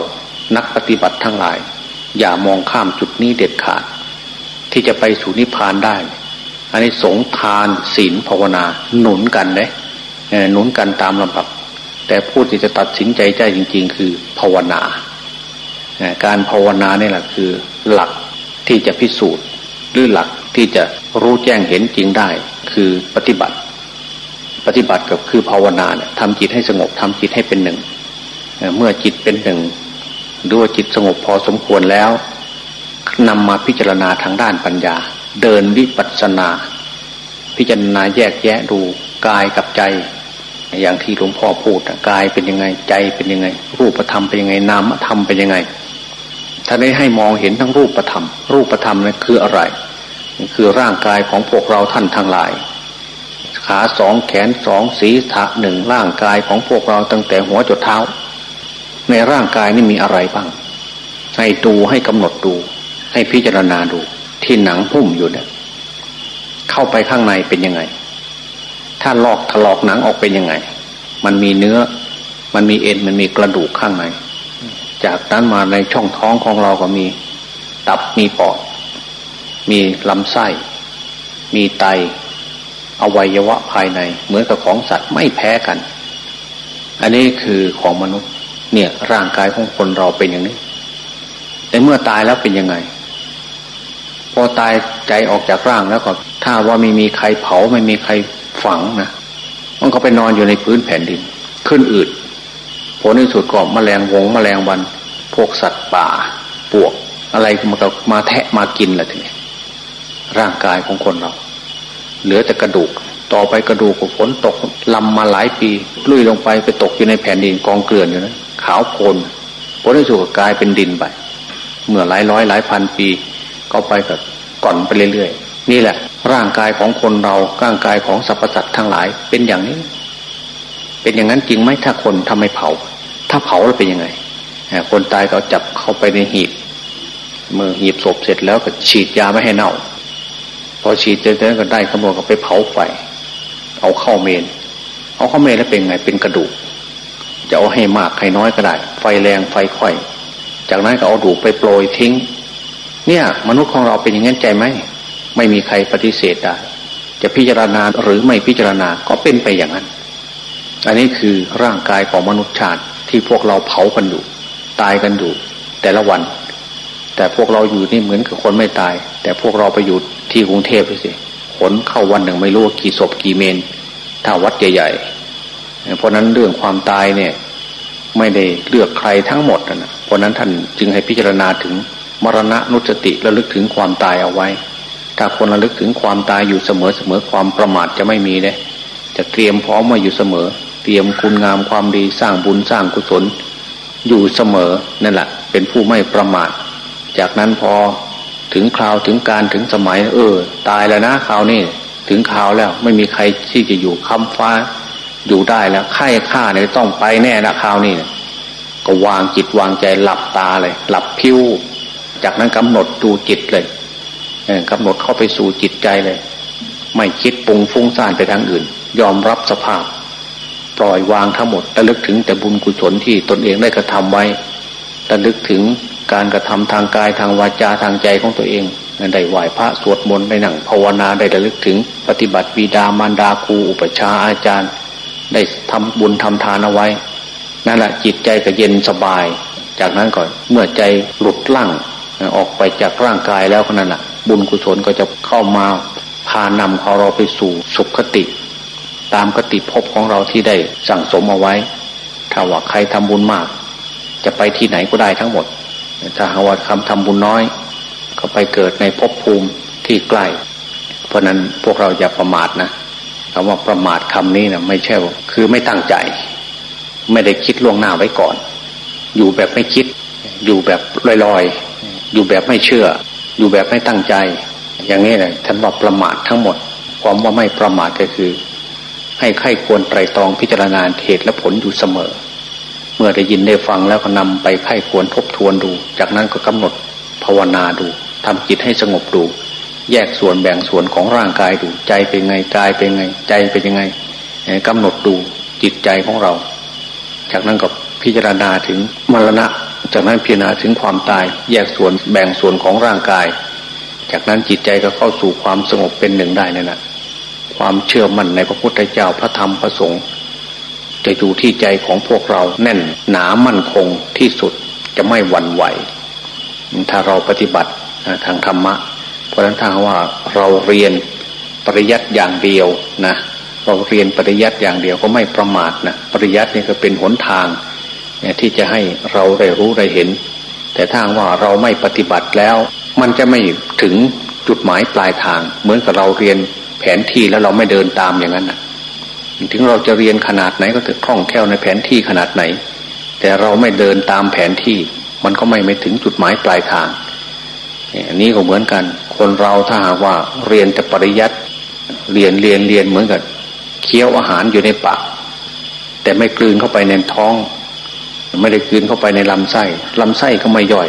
นักปฏิบัติทั้งหลาย อย่ามองข้ามจุดนี้เด็ดขาด ที่จะไปสู่นิพพานได้ อันนี้สงทานศีลภาวนา หนุนกันเลยหนุนกันตามลำดับ แต่ผู้ที่จะตัดสินใจใจจริง ๆ คือภาวนา การภาวนาเนี่ยแหละคือหลักที่จะพิสูจน์ หรือหลักที่จะรู้แจ้งเห็นจริงได้ คือปฏิบัติ ปฏิบัติกับคือภาวนาเนี่ยทำจิตให้สงบทำจิตให้เป็นหนึ่ง เมื่อจิตเป็นหนึ่งหรือว่าจิตสงบพอสมควรแล้วนำมาพิจารณาทางด้านปัญญา เดินวิปัสสนา พิจารณาแยกแยะดูกายกับใจ อย่างที่หลวงพ่อพูดกายเป็นยังไงใจเป็นยังไง รูปธรรมเป็นยังไงนามธรรมเป็นยังไงท่านได้ให้มองเห็นทั้งรูปธรรม รูปธรรมนั้นคืออะไร คือร่างกายของพวกเราท่านทั้งหลาย ขาสองแขนสองศีรษะหนึ่งร่างกายของพวกเราตั้งแต่หัวจดเท้า ในร่างกายนี่มีอะไรบ้าง ให้ดูให้กำหนดดู ให้พิจารณาดู ที่หนังหุ้มอยู่เนี่ยเข้าไปข้างในเป็นยังไง ถ้าลอกถลอกหนังออกเป็นยังไง มันมีเนื้อ มันมีเอ็นมันมีกระดูกข้างใน จากนั้นมาในช่องท้องของเราก็มี ตับมีปอด มีลำไส้ มีไต อวัยวะภายใน เหมือนกับของสัตว์ไม่แพ้กัน อันนี้คือของมนุษย์ เนี่ยร่างกายของคนเราเป็นอย่างนี้แต่เมื่อตายแล้วเป็นยังไง พอตายใจออกจากร่างแล้วก็ ถ้าว่าไม่มีใครเผาไม่มีใครฝังนะมันก็ไปนอนอยู่ในพื้นแผ่นดิน ขึ้นอืดผลในสุดก็มแมลงวงมแมลงวัน พวกสัตว์ป่า ปวก อะไรมันก็มาแทะมากินแหละทีนี้ร่างกายของคนเรา เหลือแต่กระดูก ต่อไปกระดูกฝนตกลำมาหลายปีลุยลงไปไปตกอยู่ในแผ่นดินกองเกลื่อนอยู่นะขาวโพลนผลที่สุดกลายเป็นดินไปเมื่อหลายร้อยหลายพันปี ก็ไปกับก่อนไปเรื่อยๆ นี่แหละ ร่างกายของคนเราร่างกายของสรรพสัตว์ทั้งหลายเป็นอย่างนี้ เป็นอย่างนั้นจริงไหมถ้าคนทำไม่เผา ถ้าเผาแล้วเป็นยังไงคนตายก็จับเข้าไปในหีบเมื่อหีบศพเสร็จแล้วก็ฉีดยาไม่ให้เน่า พอฉีดเสร็จแล้วก็ได้ขโมยก็ไปเผาไฟเอาเอาเข้าเมน เอาเข้าเมนแล้วเป็นไงเป็นกระดูก จะเอาให้มากให้น้อยก็ได้ ไฟแรงไฟค่อย จากนั้นก็เอาดูไปโปรยทิ้ง เนี่ย มนุษย์ของเราเป็นอย่างนั้นใจไหมไม่มีใครปฏิเสธได้จะพิจารณาหรือไม่พิจารณาก็เป็นไปอย่างนั้น อันนี้คือร่างกายของมนุษย์ชาติที่พวกเราเผากันอยู่ตายกันอยู่แต่ละวัน แต่พวกเราอยู่นี่เหมือนกับคนไม่ตาย แต่พวกเราไปอยู่ที่กรุงเทพไปสิขนเข้าวันหนึ่งไม่รู้กี่ศพกี่เมน ถ้าวัดใหญ่ๆเพราะนั้นเรื่องความตายเนี่ย ไม่ได้เลือกใครทั้งหมดนะเพราะนั้นท่านจึงให้พิจารณาถึง มรณะนุสติระลึกถึงความตายเอาไว้ ถ้าคนระลึกถึงความตายอยู่เสมอเสมอความประมาทจะไม่มีเลยจะเตรียมพร้อมมาอยู่เสมอ เตรียมคุณงามความดีสร้างบุญสร้างกุศล อยู่เสมอนั่นแหละเป็นผู้ไม่ประมาท จากนั้นพอถึงคราวถึงการถึงสมัยเออ ตายแล้วนะคราวนี้ถึงคราวแล้วไม่มีใครที่จะอยู่ค้ำฟ้า อยู่ได้แล้วไข้ข้าเนี่ยต้องไปแน่ละคราวนี้ก็วางจิตวางใจหลับตาเลย หลับพิ้ว จากนั้นกำหนดดูจิตเลยกำหนดเข้าไปสู่จิตใจเลย ไม่คิดปรุงฟุ้งซ่านไปทางอื่น ยอมรับสภาพ ปล่อยวางทั้งหมดระลึกถึงแต่บุญกุศลที่ตนเองได้กระทำไว้ระลึกถึงการกระทำทางกายทางวาจาทางใจของตัวเองได้ไหว้พระสวดมนต์ได้นั่งภาวนาได้ระลึกถึง ปฏิบัติบิดามารดาครูอุปชาอาจารย์ ได้ทำบุญทำทานเอาไว้นั่นแหละจิตใจก็เย็นสบาย จากนั้นก่อนเมื่อใจหลุดล่าง ออกไปจากร่างกายแล้วนั่นแหะบุญกุศลก็จะเข้ามาพานำของเราไปสู่สุขคติ ตามกติภพของเราที่ได้สั่งสมเอาไว้ ถ้าว่าใครทำบุญมาก จะไปที่ไหนก็ได้ทั้งหมด ถ้าหาว่าคำทำบุญน้อย ก็ไปเกิดในภพภูมิที่ใกล้ เพราะนั้นพวกเราอย่าประมาทนะคำว่าประมาทคำนี้นะไม่ใช่คือไม่ตั้งใจ ไม่ได้คิดล่วงหน้าไว้ก่อน อยู่แบบไม่คิด อยู่แบบลอยๆ อยู่แบบไม่เชื่อ อยู่แบบไม่ตั้งใจ อย่างนี้เลยท่านว่าประมาททั้งหมด ความว่าไม่ประมาทก็คือ ให้ใครควรไตรตรองพิจารณาเหตุและผลอยู่เสมอ เมื่อได้ยินได้ฟังแล้วก็นำไปไข้ควรทบทวนดู จากนั้นก็กำหนดภาวนาดูทำจิตให้สงบดู แยกส่วนแบ่งส่วนของร่างกายดู ใจเป็นไงกายเป็นไง ใจเป็นยังไงกำหนดดูจิตใจของเรา จากนั้นก็พิจารณาถึงมรณะ จากนั้นพิจารณาถึงความตายแยกส่วนแบ่งส่วนของร่างกาย จากนั้นจิตใจก็เข้าสู่ความสงบเป็นหนึ่งได้นั่นแหละความเชื่อมั่นในพระพุทธเจ้าพระธรรมพระสงฆ์จะอยู่ที่ใจของพวกเราแน่นหนามั่นคงที่สุดจะไม่หวั่นไหว ถ้าเราปฏิบัติทางธรรมะ เพราะฉะนั้นถ้าว่าเราเรียนปริยัติอย่างเดียวนะเราเรียนปริยัติอย่างเดียวก็ไม่ประมาทนะปริยัตินี่ก็เป็นหนทาง ที่จะให้เราได้รู้ได้เห็น แต่ถ้าว่าเราไม่ปฏิบัติแล้ว มันจะไม่ถึงจุดหมายปลายทาง เหมือนกับเราเรียนแผนที่แล้วเราไม่เดินตามอย่างนั้นนะถึงเราจะเรียนขนาดไหนก็จะคล่องแคล่วในแผนที่ขนาดไหน แต่เราไม่เดินตามแผนที่ มันก็ไม่ไปถึงจุดหมายปลายทางอันนี้ก็เหมือนกัน คนเราถ้าหากว่าเรียนแต่ปริยัติเรียนเรียนเรียนเหมือนกันเคี้ยวอาหารอยู่ในปากแต่ไม่กลืนเข้าไปในท้อง ไม่ได้กลืนเข้าไปในลำไส้ลำไส้ก็ไม่ย่อย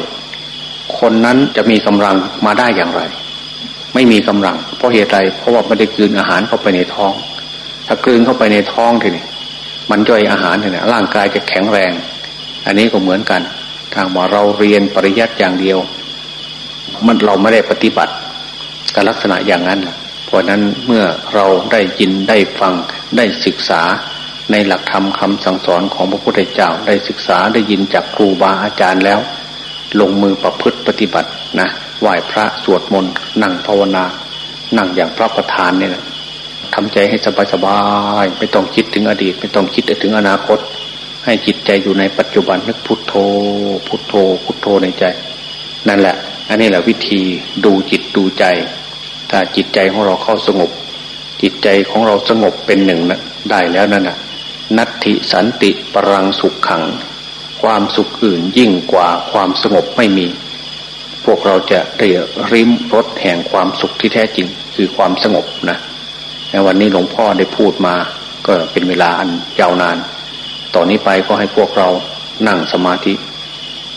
คนนั้นจะมีกำลังมาได้อย่างไร ไม่มีกำลัง เพราะเหตุใดเพราะว่าไม่ได้กลืนอาหารเข้าไปในท้อง ถ้ากลืนเข้าไปในท้องทีนี้มันย่อยอาหารทีนี้ร่างกายจะแข็งแรง อันนี้ก็เหมือนกัน ทางว่าเราเรียนปริยัติอย่างเดียว มันเราไม่ได้ปฏิบัติกับลักษณะอย่างนั้นเพราะนั้นเมื่อเราได้ยินได้ฟังได้ศึกษา ในหลักธรรมคาสั่งสอนของพระพุทธเจ้าได้ศึกษาได้ยินจากครูบาอาจารย์แล้ว ลงมือประพฤติปฏิบัตินะไหว้พระสวดมนต์นั่งภาวนา นั่งอย่างพระประธานเนี่ยทำใจให้สบายสบายไม่ต้องคิดถึงอดีต ไม่ต้องคิดถึงอนาคต ให้จิตใจอยู่ในปัจจุบันนึกพุทโธ พุทโธ พุทโธในใจ นั่นแหละ อันนี้แหละวิธีดูจิตดูใจ ถ้าจิตใจของเราเข้าสงบ จิตใจของเราสงบเป็นหนึ่งนะได้แล้วนั่นนะ นัตถิสันติปรังสุขขัง ความสุขอื่นยิ่งกว่าความสงบไม่มี พวกเราจะได้ริมรสแห่งความสุขที่แท้จริงคือความสงบนะในวันนี้หลวงพ่อได้พูดมาก็เป็นเวลาอันยาวนาน ต่อนนี้ไปก็ให้พวกเรานั่งสมาธิ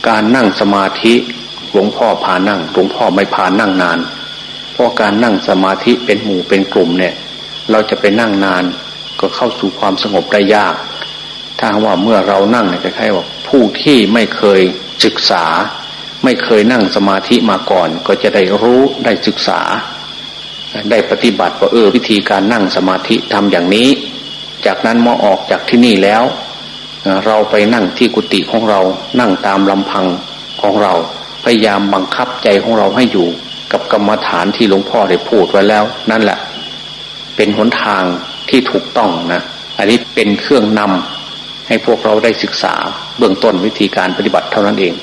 การนั่งสมาธิหลวงพ่อพานั่งหลวงพ่อไม่พานั่งนาน เพราะการนั่งสมาธิเป็นหมู่เป็นกลุ่มเนี่ย เราจะไปนั่งนาน ก็เข้าสู่ความสงบได้ยาก ถ้าว่าเมื่อเรานั่งเนี่ยคล้ายๆว่าผู้ที่ไม่เคยศึกษา ไม่เคยนั่งสมาธิมาก่อน ก็จะได้รู้ได้ศึกษา ได้ปฏิบัติว่าเออวิธีการนั่งสมาธิทำอย่างนี้ จากนั้นเมื่อออกจากที่นี่แล้ว เราไปนั่งที่กุฏิของเรานั่งตามลำพังของเราพยายามบังคับใจของเราให้อยู่กับกรรมฐานที่หลวงพ่อได้พูดไว้แล้ว นั่นแหละ เป็นหนทาง ที่ถูกต้องนะ อันนี้เป็นเครื่องนำให้พวกเราได้ศึกษาเบื้องต้นวิธีการปฏิบัติเท่านั้นเอง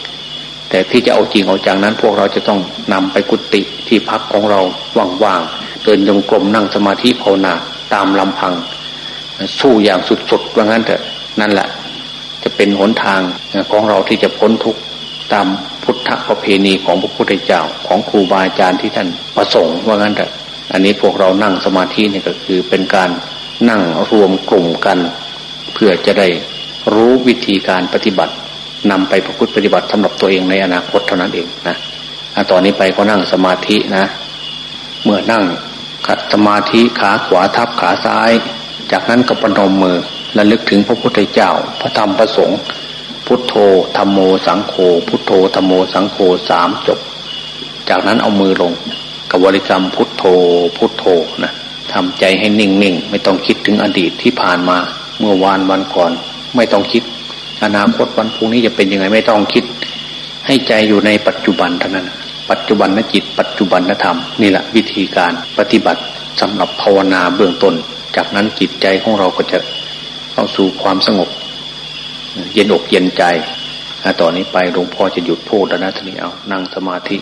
แต่ที่จะเอาจริงเอาจังนั้น พวกเราจะต้องนำไปกุฏิที่พักของเราว่างๆเดินยงกลมนั่งสมาธิภาวนาตามลำพัง สู้อย่างสุดๆว่างั้นเถอะนั่นแหละ จะเป็นหนทางของเราที่จะพ้นทุกข์ตามพุทธประเพณีของพระพุทธเจ้าของครูบาอาจารย์ที่ท่านประสงค์ว่างั้นแต่อันนี้พวกเรานั่งสมาธินี่ก็คือเป็นการ นั่งรวมกลุ่มกัน เพื่อจะได้รู้วิธีการปฏิบัตินำไปประพฤติปฏิบัติสำหรับตัวเองในอนาคตเท่านั้นเองนะตอนนี้ไปก็นั่งสมาธินะ เมื่อนั่งขัดสมาธิขาขวาทับขาซ้าย จากนั้นก็ปนมมือและลึกถึงพระพุทธเจ้า พระธรรมพระสงฆ์พุทโธธรรมโมสังโฆพุทโธธรรมโมสังโฆสามจบ จากนั้นเอามือลงกับวริกรรมพุทโธพุทโธนะ ทำใจให้นิ่งๆไม่ต้องคิดถึงอดีตที่ผ่านมา เมื่อวานวันก่อน ไม่ต้องคิด อนาคตวันพรุ่งนี้จะเป็นยังไงไม่ต้องคิด ให้ใจอยู่ในปัจจุบันเท่านั้น ปัจจุบันนจิต ปัจจุบันนธรรมนี่แหละวิธีการปฏิบัติสำหรับภาวนาเบื้องต้น จากนั้นจิตใจของเราก็จะเข้าสู่ความสงบ เย็นอกเย็นใจต่อนนี้ไปหลวงพ่อจะหยุดพูดแล้วนะทีนี้เอานั่งสมาธิ